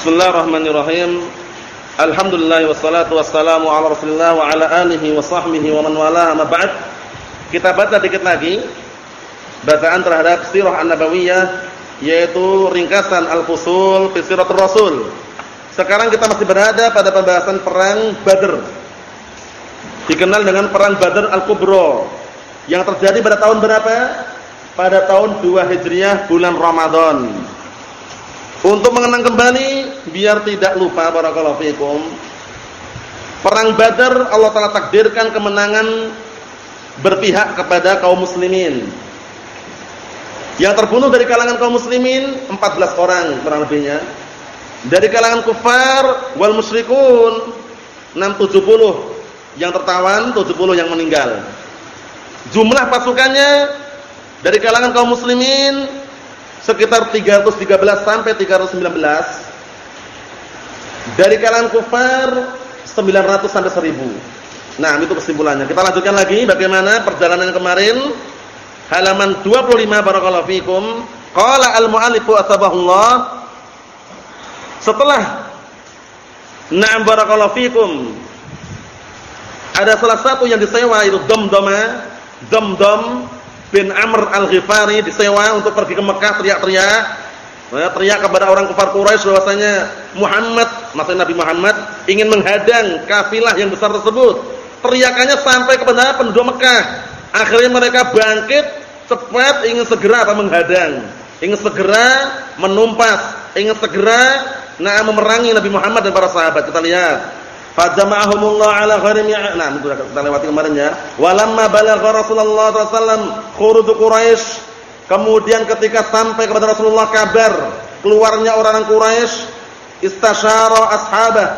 Bismillahirrahmanirrahim. Alhamdulillah wassalatu wassalamu ala Rasulillah wa ala alihi wa sahbihi wa man wala ma ba'd. Kita baca dikit lagi bacaan terhadap sirah an-nabawiyah yaitu ringkasan al-fusul fi siratul rasul. Sekarang kita masih berada pada pembahasan perang Badr. Dikenal dengan perang Badr al-Kubra yang terjadi pada tahun berapa? Pada tahun 2 Hijriah bulan Ramadan. Untuk mengenang kembali biar tidak lupa barakallahu fikum. Perang Badar Allah Taala takdirkan kemenangan berpihak kepada kaum muslimin. Yang terbunuh dari kalangan kaum muslimin 14 orang kurang lebihnya. Dari kalangan kufar wal musyrikun 670. Yang tertawan 70 yang meninggal. Jumlah pasukannya dari kalangan kaum muslimin sekitar 313 sampai 319. Dari kalangan kufar 900 sampai 1000. Nah, itu kesimpulannya. Kita lanjutkan lagi bagaimana perjalanan kemarin. Halaman 25 barakallahu fikum. Qala al-mu'allifu asbahullah setelah Na'am barakallahu fikum. Ada salah satu yang disewa itu dom-doma, dom-dom bin Amr al-Ghifari disewa untuk pergi ke Mekah teriak-teriak. Ya, teriak kepada orang kafir Quraisy bahwasanya Muhammad, maksudnya Nabi Muhammad ingin menghadang kafilah yang besar tersebut. Teriakannya sampai kepada penduduk Mekah. Akhirnya mereka bangkit cepat ingin segera apa menghadang, ingin segera menumpas, ingin segera nah memerangi Nabi Muhammad dan para sahabat. Kita lihat Fajama'ahumullah ala ghairi Nah, itu kita lewati kemarin ya. Walamma balagha Rasulullah sallallahu khuruj Quraisy. Kemudian ketika sampai kepada Rasulullah kabar keluarnya orang-orang Quraisy, istasyara ashabah.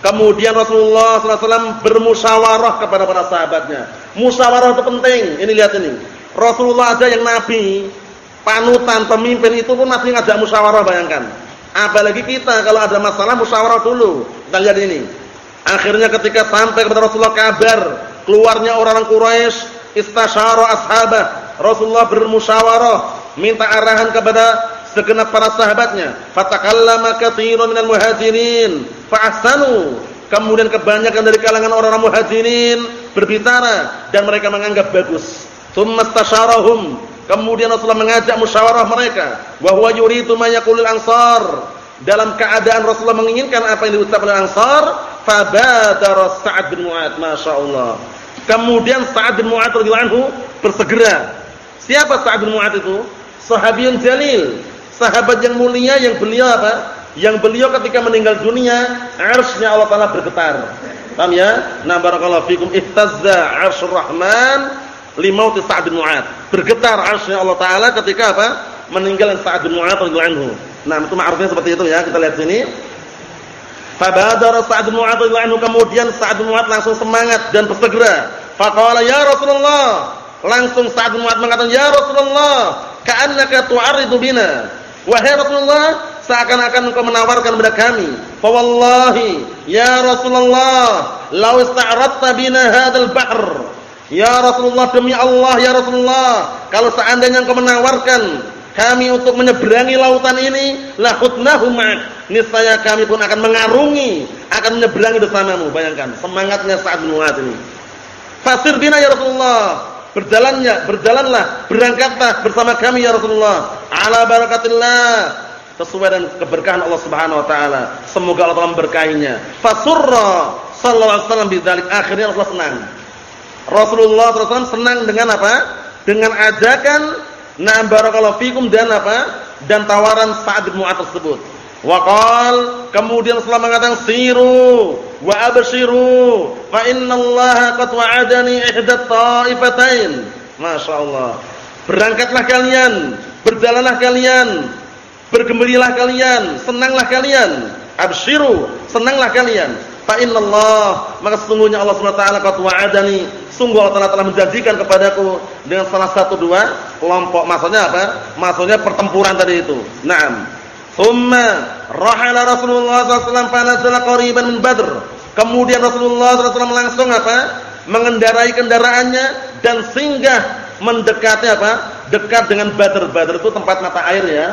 Kemudian Rasulullah wasallam bermusyawarah kepada para sahabatnya. Musyawarah itu penting. Ini lihat ini. Rasulullah aja yang nabi, panutan pemimpin itu pun masih ngajak musyawarah bayangkan. Apalagi kita kalau ada masalah musyawarah dulu. Kita lihat ini. Akhirnya ketika sampai kepada Rasulullah kabar keluarnya orang-orang Quraisy, istasyara ashabah. Rasulullah bermusyawarah, minta arahan kepada segenap para sahabatnya. Fatakallama katsirun minal muhajirin fa ahsanu. Kemudian kebanyakan dari kalangan orang-orang muhajirin berbicara dan mereka menganggap bagus. Tsumma istasyarahum. Kemudian Rasulullah mengajak musyawarah mereka, wa huwa yuridu ma ansar. Dalam keadaan Rasulullah menginginkan apa yang diucapkan oleh Ansar, Fabadara Sa'ad bin Mu'ad, Masya Allah. Kemudian Sa'ad bin Mu'ad anhu bersegera. Siapa Sa'ad bin Mu'ad itu? Sahabiyun jalil, sahabat yang mulia yang beliau apa? Yang beliau ketika meninggal dunia, arsy-Nya Allah Taala bergetar. Paham ya? Nah barakallahu fikum ihtazza arsyur rahman limauti Sa'ad bin Mu'ad. Bergetar arsy-Nya Allah Taala ketika apa? Meninggalnya Sa'ad bin Mu'ad radhiyallahu. Nah, itu ma'rufnya seperti itu ya. Kita lihat sini. Fabadara Sa'ad bin Mu'adz radhiyallahu kemudian Sa'ad bin langsung semangat dan bersegera. Faqala ya Rasulullah. Langsung Sa'ad bin mengatakan, "Ya Rasulullah, ka'annaka tu'aridu bina." Wahai Rasulullah, seakan-akan engkau menawarkan kepada kami. Fa wallahi, ya Rasulullah, law ista'radta bina hadzal bahr. Ya Rasulullah demi Allah ya Rasulullah, kalau seandainya engkau menawarkan kami untuk menyeberangi lautan ini, la khutnahu ma'ak. Niscaya kami pun akan mengarungi, akan menyeberangi bersamamu. Bayangkan semangatnya saat bin ini. Fasir bina ya Rasulullah. Berjalannya, berjalanlah, berangkatlah bersama kami ya Rasulullah. Ala barakatillah. Sesuai dengan keberkahan Allah Subhanahu wa taala. Semoga Allah Taala memberkahinya. Fasurra sallallahu alaihi wasallam bidzalik. Akhirnya Rasulullah senang. Rasulullah SAW senang dengan apa? Dengan ajakan Na'am barakallahu fikum dan apa? Dan tawaran Sa'ad bin Mu'adz tersebut. Waqal kemudian setelah mengatakan siru wa abshiru fa innallaha qad wa'adani ihdat ta'ifatain. Masyaallah. Berangkatlah kalian, berjalanlah kalian, bergembiralah kalian, senanglah kalian. Abshiru, senanglah kalian. Fa innallah maka sesungguhnya Allah Subhanahu wa taala qad wa'adani sungguh Allah telah menjanjikan kepadaku dengan salah satu dua kelompok. Maksudnya apa? Maksudnya pertempuran tadi itu. Naam. Thumma rahala Rasulullah SAW fanazala qariban min Badr. Kemudian Rasulullah SAW langsung apa? Mengendarai kendaraannya dan singgah mendekati apa? Dekat dengan Badr. Badr itu tempat mata air ya.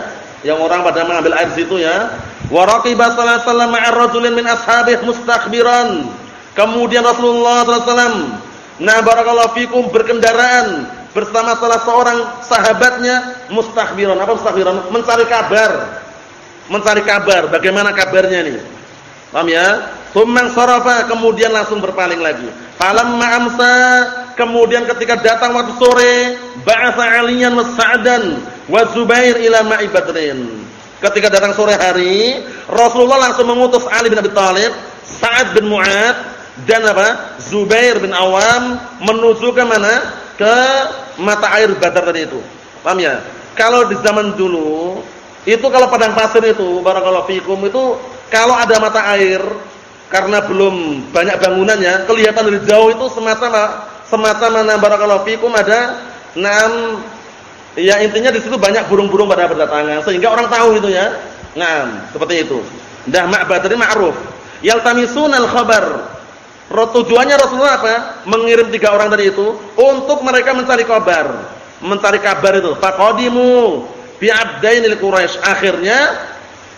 Yang orang pada mengambil air situ ya. Wa raqiba sallallahu alaihi wasallam ma'a rajulin min ashabihi mustakhbiran. Kemudian Rasulullah wasallam nah barakallahu fikum berkendaraan bersama salah seorang sahabatnya mustakhbiran. Apa mustakhbiran? Mencari kabar. Mencari kabar, bagaimana kabarnya nih? Paham ya? Tsumman sarafa, kemudian langsung berpaling lagi. Falamma amsa, kemudian ketika datang waktu sore, ba'atha Aliyan wa Sa'dan wa Zubair ila ma'i. Ketika datang sore hari, Rasulullah langsung mengutus Ali bin Abi Thalib, Sa'ad bin Mu'ad dan apa? Zubair bin Awam menuju ke mana? Ke mata air Badar tadi itu. Paham ya? Kalau di zaman dulu, itu kalau padang pasir itu, barakallahu fikum itu kalau ada mata air karena belum banyak bangunannya, kelihatan dari jauh itu semacam semacam mana barakallahu fikum ada enam Ya intinya di situ banyak burung-burung pada berdatangan sehingga orang tahu itu ya. Nah, seperti itu. Dah ma'bad ini ma'ruf. Yaltamisunal khabar. Tujuannya Rasulullah apa? Mengirim tiga orang tadi itu untuk mereka mencari kabar, mencari kabar itu. Faqadimu bi abdainil Quraisy. Akhirnya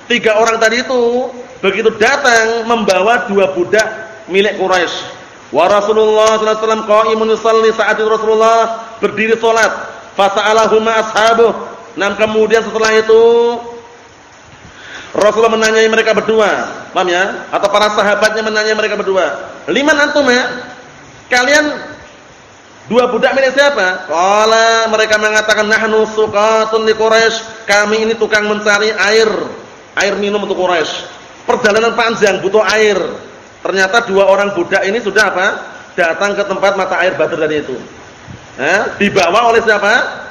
tiga orang tadi itu begitu datang membawa dua budak milik Quraisy. Wa Rasulullah sallallahu alaihi wasallam qa'imun yusalli saat itu Rasulullah berdiri salat Fasa'alahuma ashabuh. Nah, kemudian setelah itu Rasulullah menanyai mereka berdua, paham ya? Atau para sahabatnya menanyai mereka berdua. Liman antum ya? Kalian dua budak milik siapa? Qala mereka mengatakan nahnu suqatun li Quraisy. Kami ini tukang mencari air, air minum untuk Quraisy. Perjalanan panjang butuh air. Ternyata dua orang budak ini sudah apa? Datang ke tempat mata air Badr tadi itu. Eh, dibawa oleh siapa?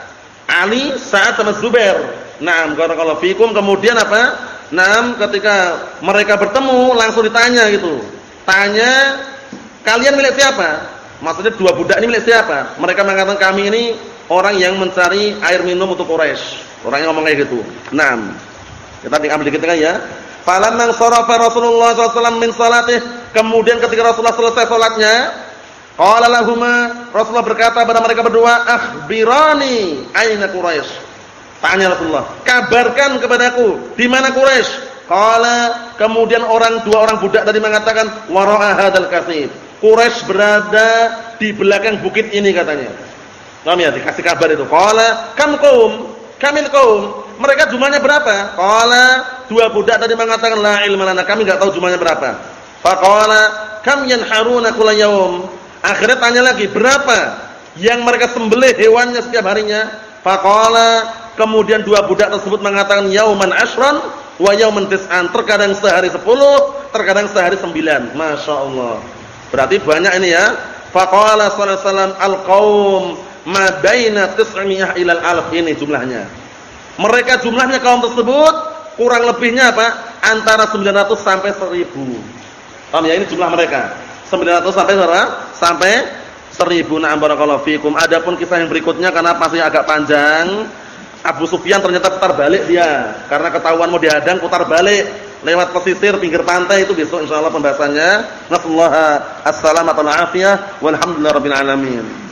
Ali, Sa'ad sama Zubair. Naam, kalau fikum kemudian apa? Naam, ketika mereka bertemu langsung ditanya gitu. Tanya, kalian milik siapa? Maksudnya dua budak ini milik siapa? Mereka mengatakan kami ini orang yang mencari air minum untuk Quraisy. Orangnya ngomong kayak gitu. Naam. Kita diambil dikit kan ya. Falamman sarafa Rasulullah SAW min salatih. Kemudian ketika Rasulullah selesai salatnya, Qala lahumma Rasulullah berkata pada mereka berdua, "Akhbirani aina Quraisy?" Tanya Rasulullah, "Kabarkan kepadaku di mana Quraisy?" Qala kemudian orang dua orang budak tadi mengatakan, "Wara'a hadzal kasib." Quraisy berada di belakang bukit ini katanya. Paham ya? Dikasih kabar itu. Qala, "Kam qaum?" Kamil qaum. Mereka jumlahnya berapa? Qala, dua budak tadi mengatakan, "La ilma lana." Kami enggak tahu jumlahnya berapa. Faqala, "Kam yanharuna kulla yaum?" Akhirnya tanya lagi, berapa yang mereka sembelih hewannya setiap harinya? Faqala, kemudian dua budak tersebut mengatakan yauman ashran wa yauman tis'an. Terkadang sehari sepuluh, terkadang sehari sembilan. Masya Allah. Berarti banyak ini ya. Faqala sallallahu alaihi wasallam al-qaum ma baina tis'miyah ilal alf ini jumlahnya. Mereka jumlahnya kaum tersebut kurang lebihnya apa? Antara 900 sampai 1000. Paham ya ini jumlah mereka. 900 sampai berapa? Sampai 1000. Na'am barakallahu fikum. Adapun kisah yang berikutnya karena masih agak panjang, Abu Sufyan ternyata putar balik dia. Karena ketahuan mau dihadang putar balik lewat pesisir pinggir pantai itu besok insyaallah pembahasannya. Nasallahu as-salamata wal afiyah walhamdulillahirabbil alamin.